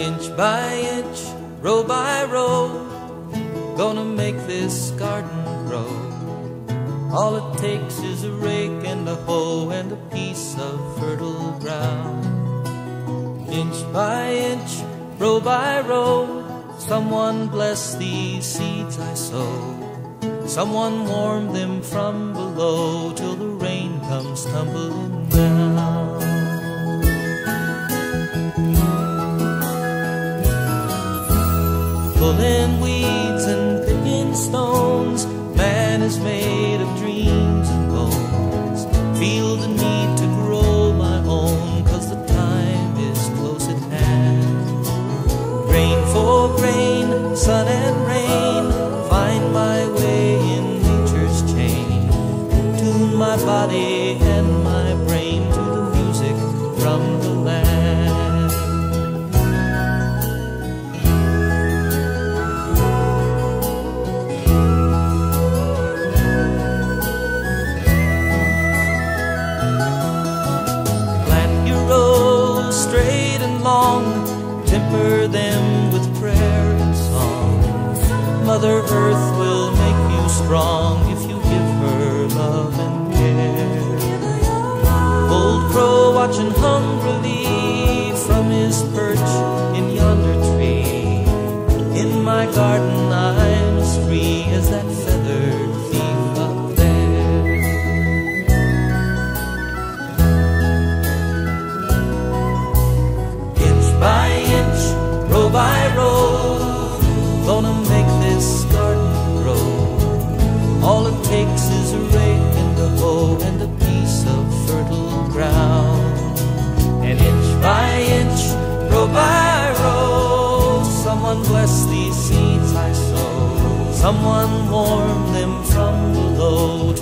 Inch by inch, row by row, gonna make this garden grow. All it takes is a rake and a hoe and a piece of fertile ground. Inch by inch, row by row, someone bless these seeds I sow. Someone warm them from below till the rain comes tumbling down. Pulling weeds and picking stones, man is made of dreams and bones. Feel the need to grow my own, cause the time is close at hand. Grain for grain, sun and rain, find my way in nature's chain. Tune my body and my brain to the temper them with prayer and song. Mother Earth will make you strong if you give her love and care. Old crow watching hungrily from his perch in yonder tree. In my garden I'm as free as that feathered Someone warmed them from below